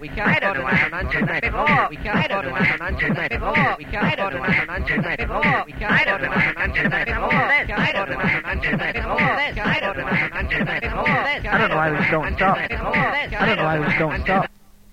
We can't go to lunch night before. We can't go to lunch night before. We can't go to lunch night before. We can't go to lunch night before. Can't go to lunch night before. Can't go to lunch night before. I don't know why we don't stop. I don't know why we don't stop.